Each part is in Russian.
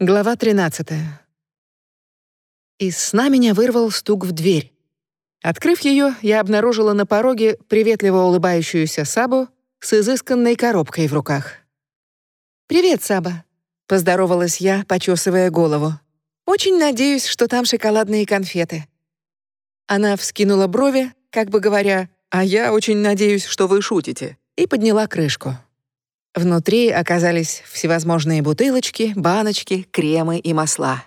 Глава 13. Из сна меня вырвал стук в дверь. Открыв ее, я обнаружила на пороге приветливо улыбающуюся Сабу с изысканной коробкой в руках. «Привет, Саба», — поздоровалась я, почесывая голову. «Очень надеюсь, что там шоколадные конфеты». Она вскинула брови, как бы говоря, «А я очень надеюсь, что вы шутите», и подняла крышку. Внутри оказались всевозможные бутылочки, баночки, кремы и масла.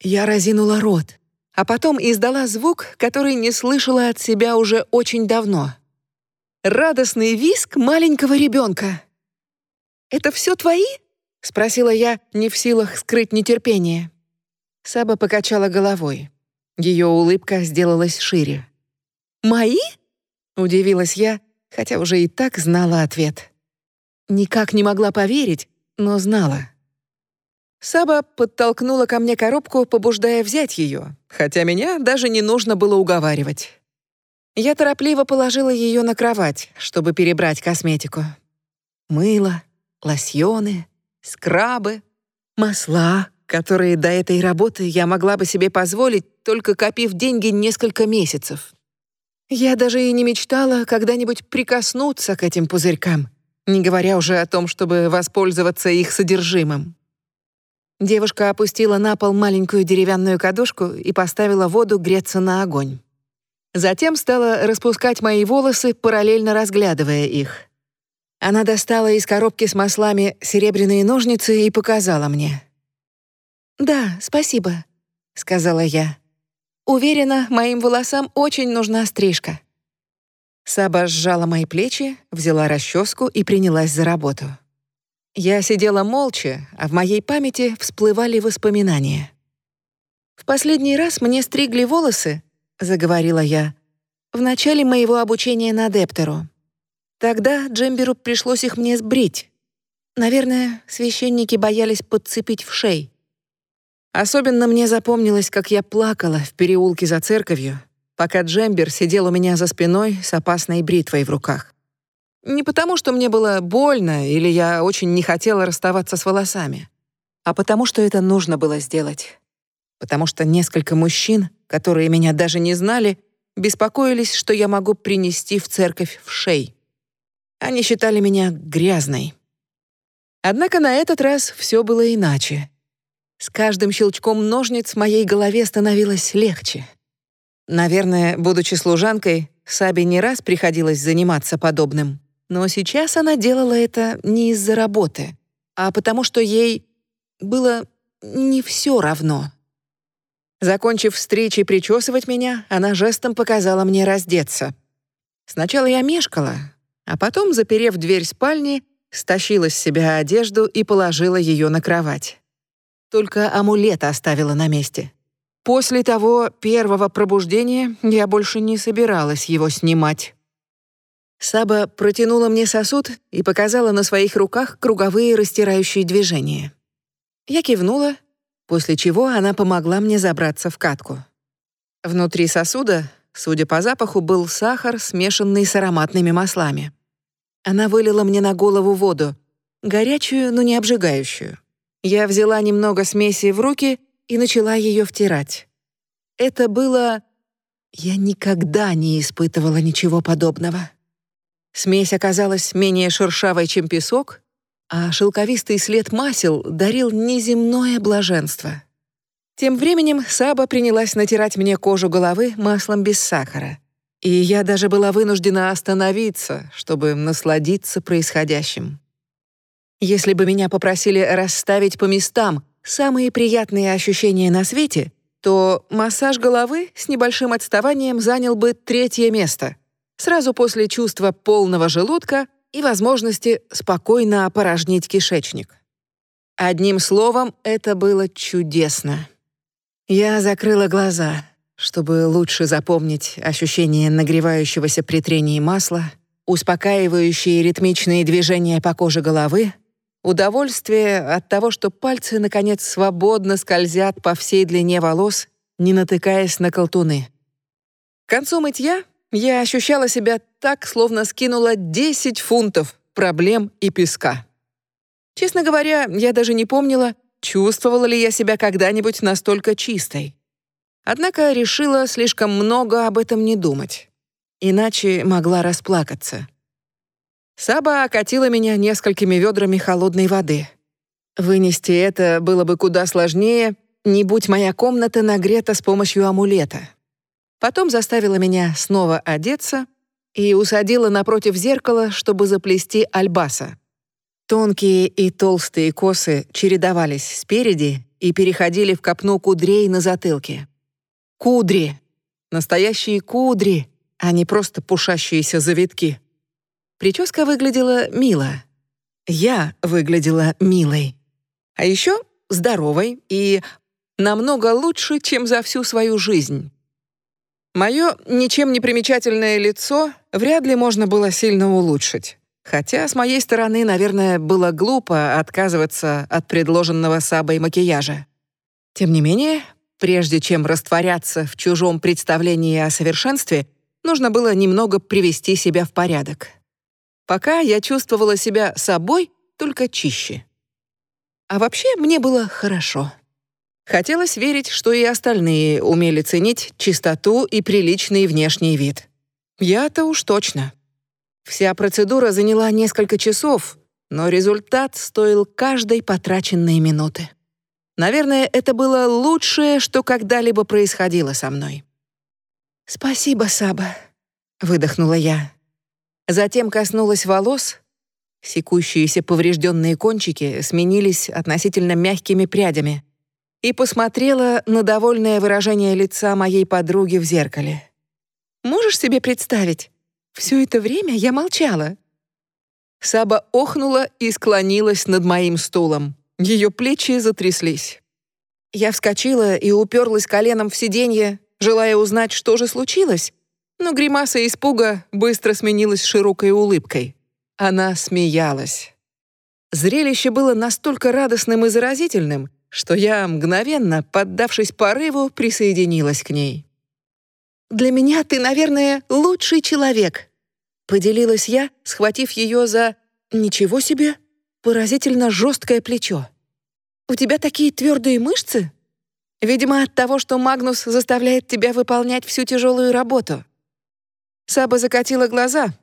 Я разинула рот, а потом издала звук, который не слышала от себя уже очень давно. Радостный визг маленького ребенка. «Это все твои?» — спросила я, не в силах скрыть нетерпение. Саба покачала головой. Ее улыбка сделалась шире. «Мои?» — удивилась я, хотя уже и так знала ответ. Никак не могла поверить, но знала. Саба подтолкнула ко мне коробку, побуждая взять ее, хотя меня даже не нужно было уговаривать. Я торопливо положила ее на кровать, чтобы перебрать косметику. Мыло, лосьоны, скрабы, масла, которые до этой работы я могла бы себе позволить, только копив деньги несколько месяцев. Я даже и не мечтала когда-нибудь прикоснуться к этим пузырькам не говоря уже о том, чтобы воспользоваться их содержимым. Девушка опустила на пол маленькую деревянную кадушку и поставила воду греться на огонь. Затем стала распускать мои волосы, параллельно разглядывая их. Она достала из коробки с маслами серебряные ножницы и показала мне. «Да, спасибо», — сказала я. «Уверена, моим волосам очень нужна стрижка». Саба сжала мои плечи, взяла расческу и принялась за работу. Я сидела молча, а в моей памяти всплывали воспоминания. «В последний раз мне стригли волосы», — заговорила я, «в начале моего обучения на Дептеру. Тогда Джемберу пришлось их мне сбрить. Наверное, священники боялись подцепить в шей. Особенно мне запомнилось, как я плакала в переулке за церковью, пока Джембер сидел у меня за спиной с опасной бритвой в руках. Не потому, что мне было больно или я очень не хотела расставаться с волосами, а потому, что это нужно было сделать. Потому что несколько мужчин, которые меня даже не знали, беспокоились, что я могу принести в церковь в шей. Они считали меня грязной. Однако на этот раз все было иначе. С каждым щелчком ножниц моей голове становилось легче. Наверное, будучи служанкой, Сабе не раз приходилось заниматься подобным. Но сейчас она делала это не из-за работы, а потому что ей было не все равно. Закончив встречи причесывать меня, она жестом показала мне раздеться. Сначала я мешкала, а потом, заперев дверь спальни, стащила с себя одежду и положила ее на кровать. Только амулет оставила на месте. После того первого пробуждения я больше не собиралась его снимать. Саба протянула мне сосуд и показала на своих руках круговые растирающие движения. Я кивнула, после чего она помогла мне забраться в катку. Внутри сосуда, судя по запаху, был сахар, смешанный с ароматными маслами. Она вылила мне на голову воду, горячую, но не обжигающую. Я взяла немного смеси в руки и начала ее втирать. Это было... Я никогда не испытывала ничего подобного. Смесь оказалась менее шершавой, чем песок, а шелковистый след масел дарил неземное блаженство. Тем временем Саба принялась натирать мне кожу головы маслом без сахара. И я даже была вынуждена остановиться, чтобы насладиться происходящим. Если бы меня попросили расставить по местам самые приятные ощущения на свете, то массаж головы с небольшим отставанием занял бы третье место, сразу после чувства полного желудка и возможности спокойно опорожнить кишечник. Одним словом, это было чудесно. Я закрыла глаза, чтобы лучше запомнить ощущение нагревающегося при трении масла, успокаивающие ритмичные движения по коже головы, Удовольствие от того, что пальцы, наконец, свободно скользят по всей длине волос, не натыкаясь на колтуны. К концу мытья я ощущала себя так, словно скинула 10 фунтов проблем и песка. Честно говоря, я даже не помнила, чувствовала ли я себя когда-нибудь настолько чистой. Однако решила слишком много об этом не думать. Иначе могла расплакаться. Саба окатила меня несколькими ведрами холодной воды. Вынести это было бы куда сложнее, не будь моя комната нагрета с помощью амулета. Потом заставила меня снова одеться и усадила напротив зеркала, чтобы заплести альбаса. Тонкие и толстые косы чередовались спереди и переходили в копну кудрей на затылке. Кудри! Настоящие кудри, а не просто пушащиеся завитки. Прическа выглядела мило. Я выглядела милой. А еще здоровой и намного лучше, чем за всю свою жизнь. Мое ничем не примечательное лицо вряд ли можно было сильно улучшить. Хотя с моей стороны, наверное, было глупо отказываться от предложенного Сабой макияжа. Тем не менее, прежде чем растворяться в чужом представлении о совершенстве, нужно было немного привести себя в порядок. Пока я чувствовала себя собой, только чище. А вообще мне было хорошо. Хотелось верить, что и остальные умели ценить чистоту и приличный внешний вид. Я-то уж точно. Вся процедура заняла несколько часов, но результат стоил каждой потраченной минуты. Наверное, это было лучшее, что когда-либо происходило со мной. «Спасибо, Саба», — выдохнула я. Затем коснулась волос. Секущиеся поврежденные кончики сменились относительно мягкими прядями и посмотрела на довольное выражение лица моей подруги в зеркале. «Можешь себе представить? Все это время я молчала». Саба охнула и склонилась над моим стулом. Ее плечи затряслись. Я вскочила и уперлась коленом в сиденье, желая узнать, что же случилось, но гримаса испуга быстро сменилась широкой улыбкой. Она смеялась. Зрелище было настолько радостным и заразительным, что я мгновенно, поддавшись порыву, присоединилась к ней. «Для меня ты, наверное, лучший человек», — поделилась я, схватив ее за... «Ничего себе! Поразительно жесткое плечо. У тебя такие твердые мышцы? Видимо, от того, что Магнус заставляет тебя выполнять всю тяжелую работу». Саба закатила глаза,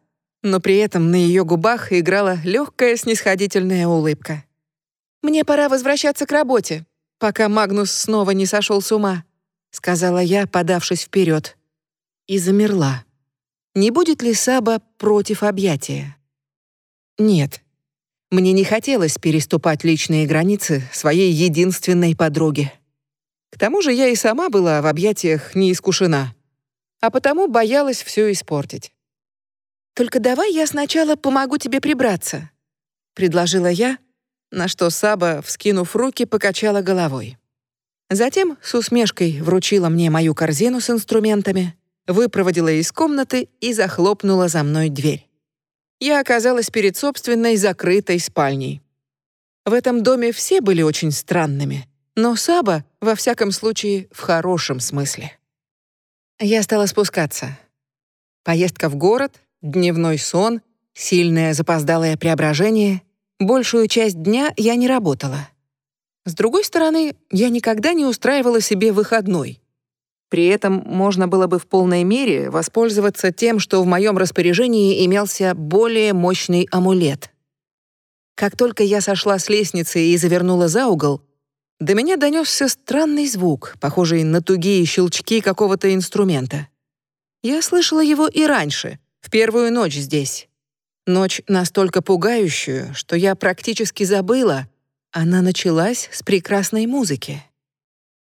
но при этом на ее губах играла легкая снисходительная улыбка. «Мне пора возвращаться к работе, пока Магнус снова не сошел с ума», сказала я, подавшись вперед. И замерла. Не будет ли Саба против объятия? Нет. Мне не хотелось переступать личные границы своей единственной подруги. К тому же я и сама была в объятиях не искушена, а потому боялась все испортить. «Только давай я сначала помогу тебе прибраться», — предложила я, на что Саба, вскинув руки, покачала головой. Затем с усмешкой вручила мне мою корзину с инструментами, выпроводила из комнаты и захлопнула за мной дверь. Я оказалась перед собственной закрытой спальней. В этом доме все были очень странными, но Саба, во всяком случае, в хорошем смысле. Я стала спускаться. Поездка в город, дневной сон, сильное запоздалое преображение — Большую часть дня я не работала. С другой стороны, я никогда не устраивала себе выходной. При этом можно было бы в полной мере воспользоваться тем, что в моем распоряжении имелся более мощный амулет. Как только я сошла с лестницы и завернула за угол, до меня донесся странный звук, похожий на тугие щелчки какого-то инструмента. Я слышала его и раньше, в первую ночь здесь. Ночь настолько пугающую, что я практически забыла. Она началась с прекрасной музыки.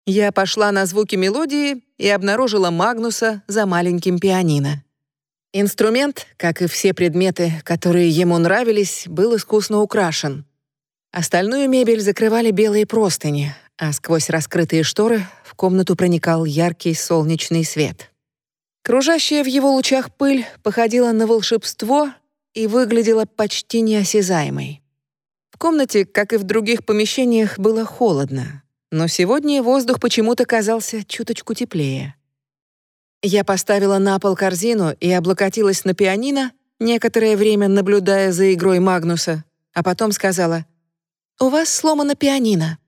Я пошла на звуки мелодии и обнаружила Магнуса за маленьким пианино. Инструмент, как и все предметы, которые ему нравились, был искусно украшен. Остальную мебель закрывали белые простыни, а сквозь раскрытые шторы в комнату проникал яркий солнечный свет. Кружащая в его лучах пыль походила на волшебство и выглядела почти неосязаемой. В комнате, как и в других помещениях, было холодно, но сегодня воздух почему-то казался чуточку теплее. Я поставила на пол корзину и облокотилась на пианино, некоторое время наблюдая за игрой Магнуса, а потом сказала, «У вас сломано пианино».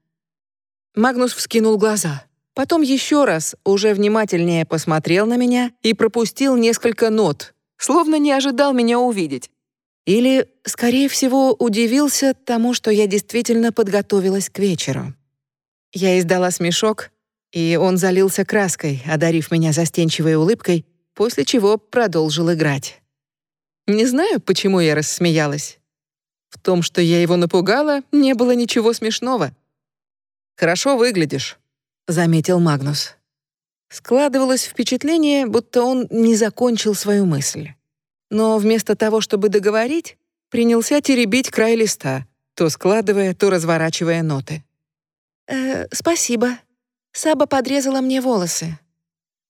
Магнус вскинул глаза. Потом еще раз, уже внимательнее посмотрел на меня и пропустил несколько нот, словно не ожидал меня увидеть. Или, скорее всего, удивился тому, что я действительно подготовилась к вечеру. Я издала смешок, и он залился краской, одарив меня застенчивой улыбкой, после чего продолжил играть. Не знаю, почему я рассмеялась. В том, что я его напугала, не было ничего смешного. «Хорошо выглядишь», — заметил Магнус. Складывалось впечатление, будто он не закончил свою мысль. Но вместо того, чтобы договорить, принялся теребить край листа, то складывая, то разворачивая ноты. «Э, «Спасибо. Саба подрезала мне волосы».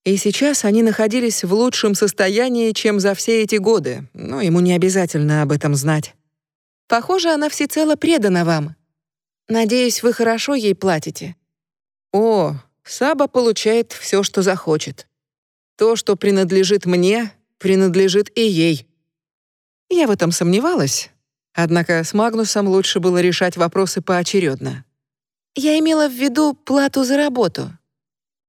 И сейчас они находились в лучшем состоянии, чем за все эти годы, но ему не обязательно об этом знать. «Похоже, она всецело предана вам. Надеюсь, вы хорошо ей платите». «О, Саба получает все, что захочет. То, что принадлежит мне, принадлежит и ей». Я в этом сомневалась, однако с Магнусом лучше было решать вопросы поочередно. Я имела в виду плату за работу.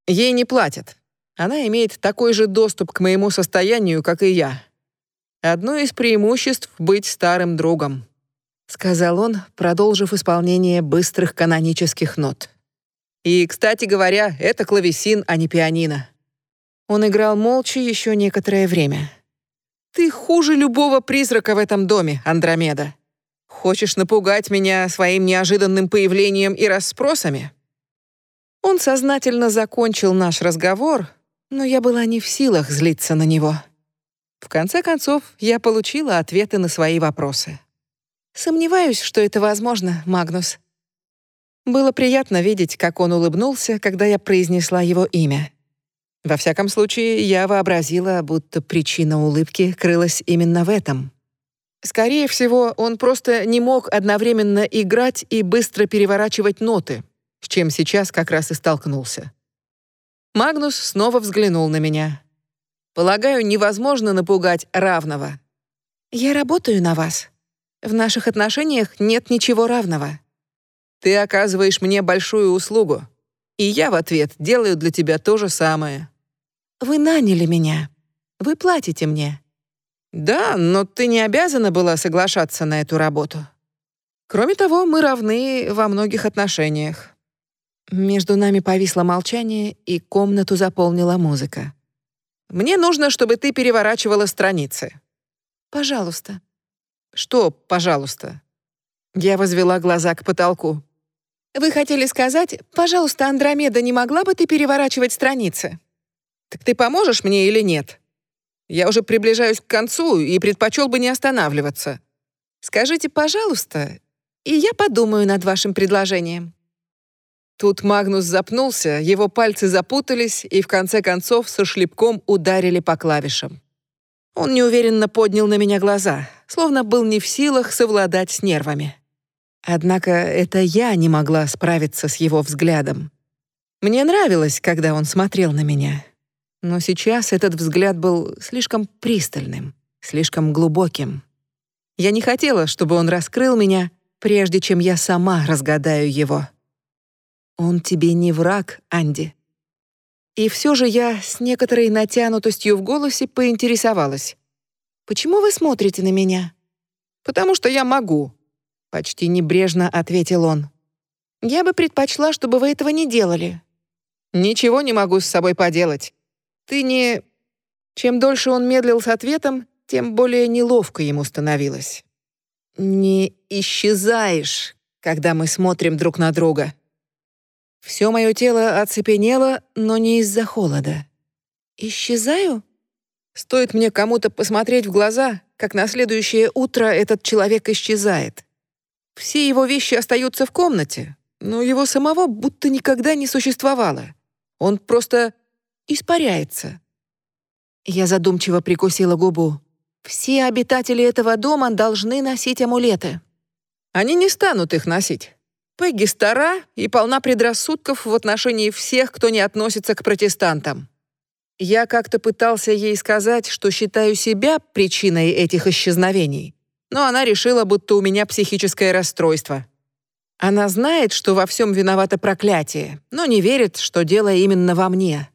Ей не платят. Она имеет такой же доступ к моему состоянию, как и я. Одно из преимуществ — быть старым другом», — сказал он, продолжив исполнение быстрых канонических нот. «И, кстати говоря, это клавесин, а не пианино». Он играл молча еще некоторое время. «Ты хуже любого призрака в этом доме, Андромеда. Хочешь напугать меня своим неожиданным появлением и расспросами?» Он сознательно закончил наш разговор, но я была не в силах злиться на него. В конце концов, я получила ответы на свои вопросы. Сомневаюсь, что это возможно, Магнус. Было приятно видеть, как он улыбнулся, когда я произнесла его имя. Во всяком случае, я вообразила, будто причина улыбки крылась именно в этом. Скорее всего, он просто не мог одновременно играть и быстро переворачивать ноты, с чем сейчас как раз и столкнулся. Магнус снова взглянул на меня. «Полагаю, невозможно напугать равного». «Я работаю на вас. В наших отношениях нет ничего равного». «Ты оказываешь мне большую услугу, и я в ответ делаю для тебя то же самое». «Вы наняли меня. Вы платите мне. Да, но ты не обязана была соглашаться на эту работу. Кроме того, мы равны во многих отношениях. Между нами повисло молчание, и комнату заполнила музыка. Мне нужно, чтобы ты переворачивала страницы. Пожалуйста. Что, пожалуйста? Я возвела глаза к потолку. Вы хотели сказать, пожалуйста, Андромеда, не могла бы ты переворачивать страницы? Так ты поможешь мне или нет? Я уже приближаюсь к концу и предпочел бы не останавливаться. Скажите, пожалуйста, и я подумаю над вашим предложением». Тут Магнус запнулся, его пальцы запутались и в конце концов со шлепком ударили по клавишам. Он неуверенно поднял на меня глаза, словно был не в силах совладать с нервами. Однако это я не могла справиться с его взглядом. Мне нравилось, когда он смотрел на меня. Но сейчас этот взгляд был слишком пристальным, слишком глубоким. Я не хотела, чтобы он раскрыл меня, прежде чем я сама разгадаю его. Он тебе не враг, Анди. И все же я с некоторой натянутостью в голосе поинтересовалась. «Почему вы смотрите на меня?» «Потому что я могу», — почти небрежно ответил он. «Я бы предпочла, чтобы вы этого не делали». «Ничего не могу с собой поделать. Ты не...» Чем дольше он медлил с ответом, тем более неловко ему становилось. «Не исчезаешь, когда мы смотрим друг на друга». Все мое тело оцепенело, но не из-за холода. «Исчезаю?» Стоит мне кому-то посмотреть в глаза, как на следующее утро этот человек исчезает. Все его вещи остаются в комнате, но его самого будто никогда не существовало. Он просто испаряется. Я задумчиво прикусила губу. Все обитатели этого дома должны носить амулеты. Они не станут их носить. Пегги стара и полна предрассудков в отношении всех, кто не относится к протестантам. Я как-то пытался ей сказать, что считаю себя причиной этих исчезновений, но она решила, будто у меня психическое расстройство. Она знает, что во всем виновато проклятие, но не верит, что дело именно во мне.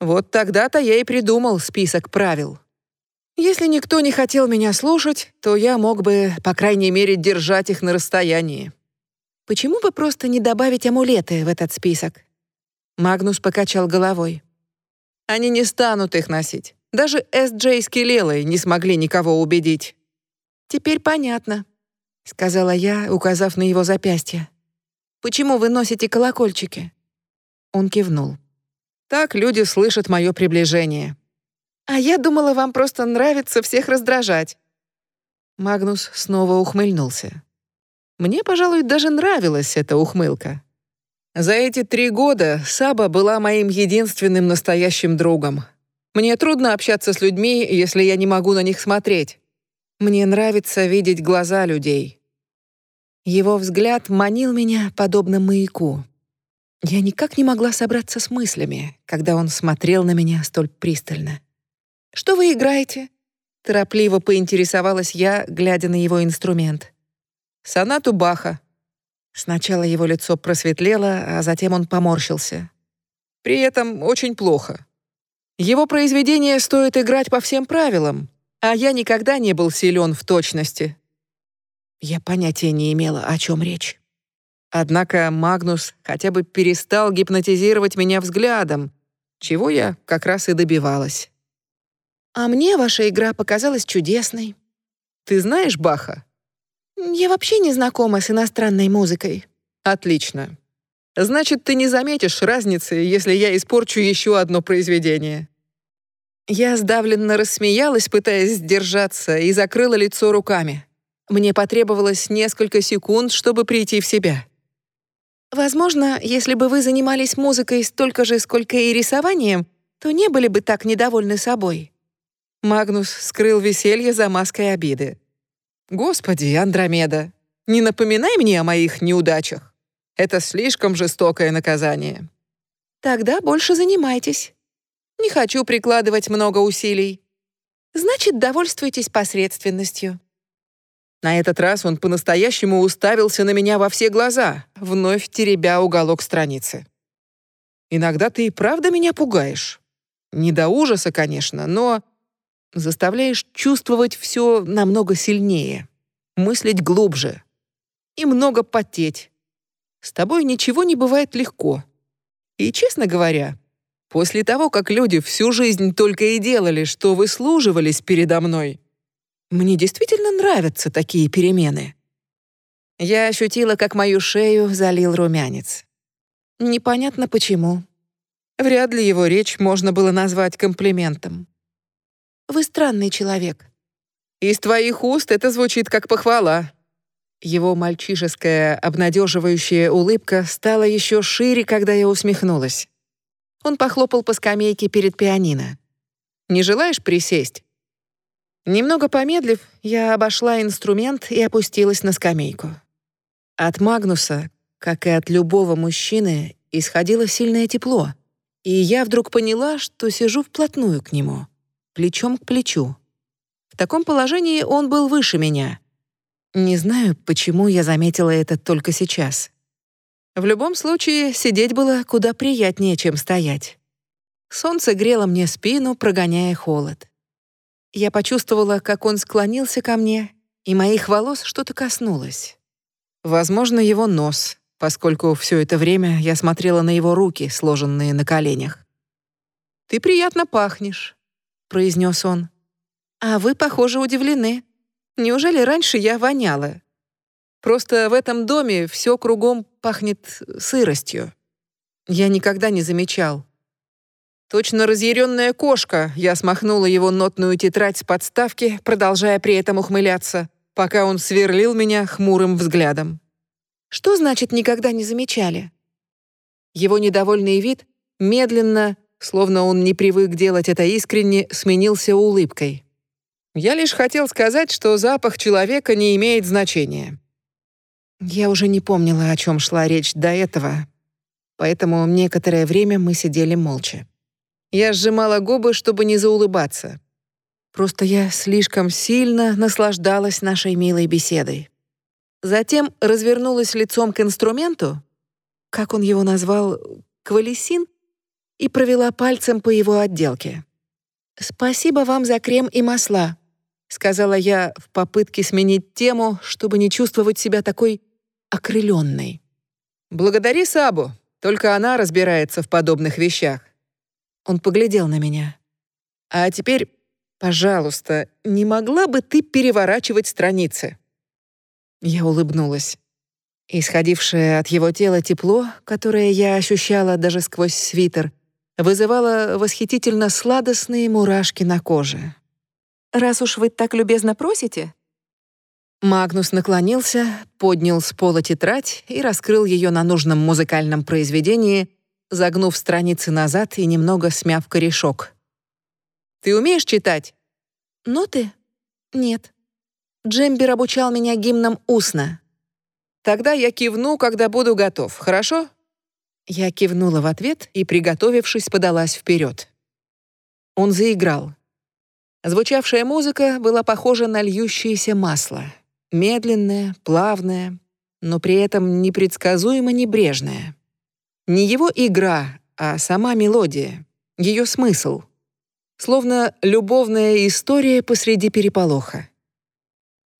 Вот тогда-то я и придумал список правил. Если никто не хотел меня слушать, то я мог бы, по крайней мере, держать их на расстоянии. Почему бы просто не добавить амулеты в этот список? Магнус покачал головой. Они не станут их носить. Даже С.Джей с Келелой не смогли никого убедить. Теперь понятно, — сказала я, указав на его запястье. «Почему вы носите колокольчики?» Он кивнул. «Так люди слышат мое приближение». «А я думала, вам просто нравится всех раздражать». Магнус снова ухмыльнулся. Мне, пожалуй, даже нравилась эта ухмылка. За эти три года Саба была моим единственным настоящим другом. Мне трудно общаться с людьми, если я не могу на них смотреть. Мне нравится видеть глаза людей. Его взгляд манил меня подобно маяку. Я никак не могла собраться с мыслями, когда он смотрел на меня столь пристально. «Что вы играете?» — торопливо поинтересовалась я, глядя на его инструмент. «Сонату Баха». Сначала его лицо просветлело, а затем он поморщился. При этом очень плохо. Его произведение стоит играть по всем правилам, а я никогда не был силен в точности. Я понятия не имела, о чем речь. Однако Магнус хотя бы перестал гипнотизировать меня взглядом, чего я как раз и добивалась. «А мне ваша игра показалась чудесной». «Ты знаешь Баха?» «Я вообще не знакома с иностранной музыкой». «Отлично. Значит, ты не заметишь разницы, если я испорчу еще одно произведение». Я сдавленно рассмеялась, пытаясь сдержаться, и закрыла лицо руками. Мне потребовалось несколько секунд, чтобы прийти в себя. Возможно, если бы вы занимались музыкой столько же, сколько и рисованием, то не были бы так недовольны собой. Магнус скрыл веселье за маской обиды. Господи, Андромеда, не напоминай мне о моих неудачах. Это слишком жестокое наказание. Тогда больше занимайтесь. Не хочу прикладывать много усилий. Значит, довольствуйтесь посредственностью». На этот раз он по-настоящему уставился на меня во все глаза, вновь теребя уголок страницы. «Иногда ты и правда меня пугаешь. Не до ужаса, конечно, но заставляешь чувствовать все намного сильнее, мыслить глубже и много потеть. С тобой ничего не бывает легко. И, честно говоря, После того, как люди всю жизнь только и делали, что выслуживались передо мной, мне действительно нравятся такие перемены. Я ощутила, как мою шею залил румянец. Непонятно почему. Вряд ли его речь можно было назвать комплиментом. «Вы странный человек». «Из твоих уст это звучит как похвала». Его мальчишеская, обнадеживающая улыбка стала еще шире, когда я усмехнулась. Он похлопал по скамейке перед пианино. «Не желаешь присесть?» Немного помедлив, я обошла инструмент и опустилась на скамейку. От Магнуса, как и от любого мужчины, исходило сильное тепло, и я вдруг поняла, что сижу вплотную к нему, плечом к плечу. В таком положении он был выше меня. Не знаю, почему я заметила это только сейчас. В любом случае, сидеть было куда приятнее, чем стоять. Солнце грело мне спину, прогоняя холод. Я почувствовала, как он склонился ко мне, и моих волос что-то коснулось. Возможно, его нос, поскольку все это время я смотрела на его руки, сложенные на коленях. «Ты приятно пахнешь», — произнес он. «А вы, похоже, удивлены. Неужели раньше я воняла?» Просто в этом доме все кругом пахнет сыростью. Я никогда не замечал. Точно разъяренная кошка, я смахнула его нотную тетрадь с подставки, продолжая при этом ухмыляться, пока он сверлил меня хмурым взглядом. Что значит никогда не замечали? Его недовольный вид медленно, словно он не привык делать это искренне, сменился улыбкой. Я лишь хотел сказать, что запах человека не имеет значения. Я уже не помнила, о чем шла речь до этого, поэтому некоторое время мы сидели молча. Я сжимала губы, чтобы не заулыбаться. Просто я слишком сильно наслаждалась нашей милой беседой. Затем развернулась лицом к инструменту, как он его назвал, квалисин, и провела пальцем по его отделке. «Спасибо вам за крем и масла», — сказала я в попытке сменить тему, чтобы не чувствовать себя такой окрыленной. «Благодари Сабу, только она разбирается в подобных вещах». Он поглядел на меня. «А теперь, пожалуйста, не могла бы ты переворачивать страницы?» Я улыбнулась. Исходившее от его тела тепло, которое я ощущала даже сквозь свитер, вызывало восхитительно сладостные мурашки на коже. «Раз уж вы так любезно просите...» Магнус наклонился, поднял с пола тетрадь и раскрыл ее на нужном музыкальном произведении, загнув страницы назад и немного смяв корешок. «Ты умеешь читать?» «Ноты? Нет. Джембер обучал меня гимнам устно». «Тогда я кивну, когда буду готов, хорошо?» Я кивнула в ответ и, приготовившись, подалась вперед. Он заиграл. Звучавшая музыка была похожа на льющееся масло. Медленная, плавная, но при этом непредсказуемо небрежная. Не его игра, а сама мелодия, ее смысл. Словно любовная история посреди переполоха.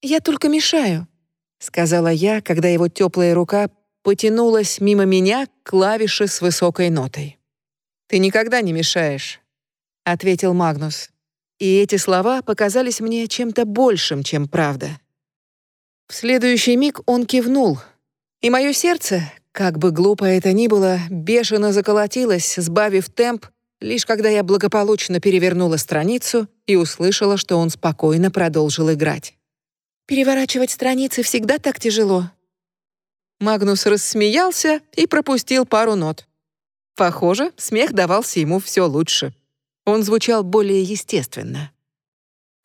«Я только мешаю», — сказала я, когда его теплая рука потянулась мимо меня к клавише с высокой нотой. «Ты никогда не мешаешь», — ответил Магнус. И эти слова показались мне чем-то большим, чем правда. В следующий миг он кивнул, и мое сердце, как бы глупо это ни было, бешено заколотилось, сбавив темп, лишь когда я благополучно перевернула страницу и услышала, что он спокойно продолжил играть. «Переворачивать страницы всегда так тяжело», Магнус рассмеялся и пропустил пару нот. Похоже, смех давался ему все лучше. Он звучал более естественно.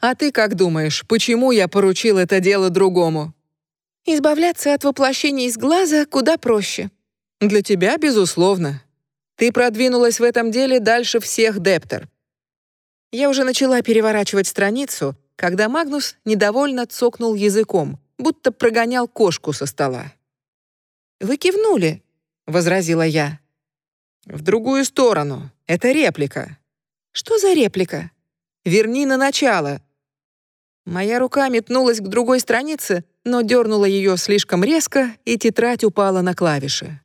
«А ты как думаешь, почему я поручил это дело другому?» «Избавляться от воплощений из глаза куда проще». «Для тебя, безусловно. Ты продвинулась в этом деле дальше всех Дептер». Я уже начала переворачивать страницу, когда Магнус недовольно цокнул языком, будто прогонял кошку со стола. Вы кивнули, возразила я. В другую сторону. Это реплика. Что за реплика? Верни на начало. Моя рука метнулась к другой странице, но дернула ее слишком резко, и тетрадь упала на клавиши.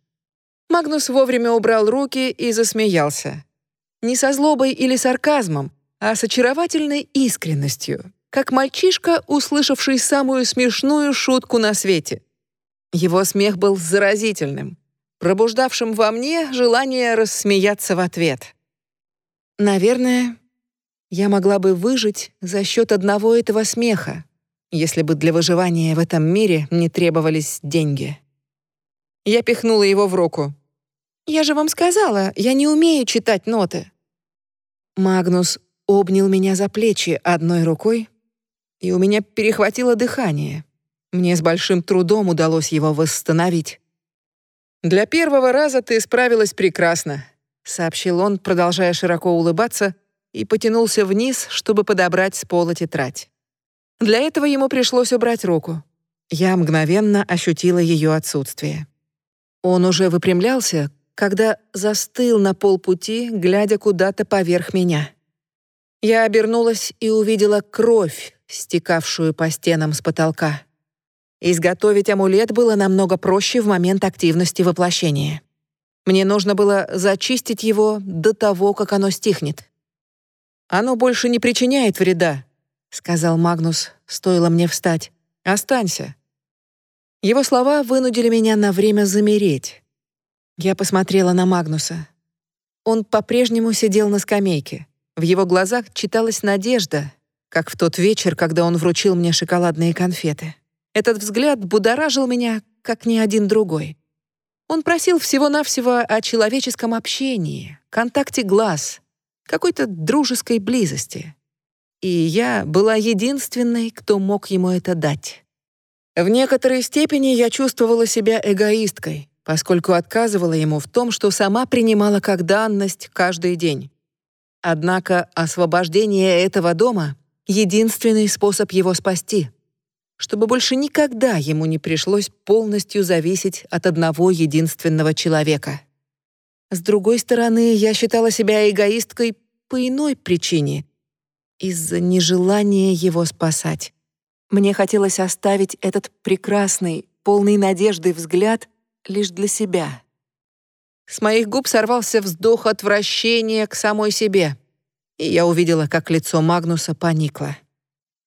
Магнус вовремя убрал руки и засмеялся. Не со злобой или сарказмом, а с очаровательной искренностью, как мальчишка, услышавший самую смешную шутку на свете. Его смех был заразительным, пробуждавшим во мне желание рассмеяться в ответ. Наверное, я могла бы выжить за счет одного этого смеха, если бы для выживания в этом мире не требовались деньги. Я пихнула его в руку. «Я же вам сказала, я не умею читать ноты». Магнус обнял меня за плечи одной рукой, и у меня перехватило дыхание. Мне с большим трудом удалось его восстановить. «Для первого раза ты справилась прекрасно», — сообщил он, продолжая широко улыбаться, и потянулся вниз, чтобы подобрать с пола тетрадь. Для этого ему пришлось убрать руку. Я мгновенно ощутила ее отсутствие. Он уже выпрямлялся, когда застыл на полпути, глядя куда-то поверх меня. Я обернулась и увидела кровь, стекавшую по стенам с потолка. Изготовить амулет было намного проще в момент активности воплощения. Мне нужно было зачистить его до того, как оно стихнет. «Оно больше не причиняет вреда», — сказал Магнус, стоило мне встать. «Останься». Его слова вынудили меня на время замереть. Я посмотрела на Магнуса. Он по-прежнему сидел на скамейке. В его глазах читалась надежда, как в тот вечер, когда он вручил мне шоколадные конфеты. Этот взгляд будоражил меня, как ни один другой. Он просил всего-навсего о человеческом общении, контакте глаз, какой-то дружеской близости. И я была единственной, кто мог ему это дать. В некоторой степени я чувствовала себя эгоисткой, поскольку отказывала ему в том, что сама принимала как данность каждый день. Однако освобождение этого дома — единственный способ его спасти — чтобы больше никогда ему не пришлось полностью зависеть от одного единственного человека. С другой стороны, я считала себя эгоисткой по иной причине — из-за нежелания его спасать. Мне хотелось оставить этот прекрасный, полный надежды взгляд лишь для себя. С моих губ сорвался вздох отвращения к самой себе, и я увидела, как лицо Магнуса поникло.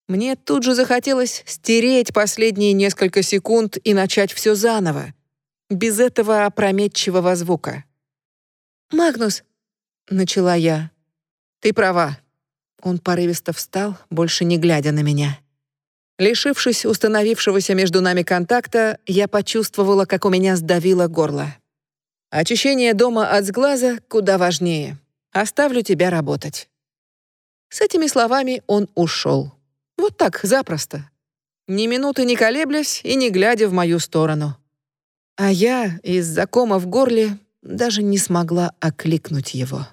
Мне тут же захотелось стереть последние несколько секунд и начать все заново, без этого опрометчивого звука. «Магнус», — начала я, — «ты права». Он порывисто встал, больше не глядя на меня. Лишившись установившегося между нами контакта, я почувствовала, как у меня сдавило горло. Очищение дома от сглаза куда важнее. Оставлю тебя работать. С этими словами он ушел. Вот так, запросто. Ни минуты не колеблясь и не глядя в мою сторону. А я из-за кома в горле даже не смогла окликнуть его.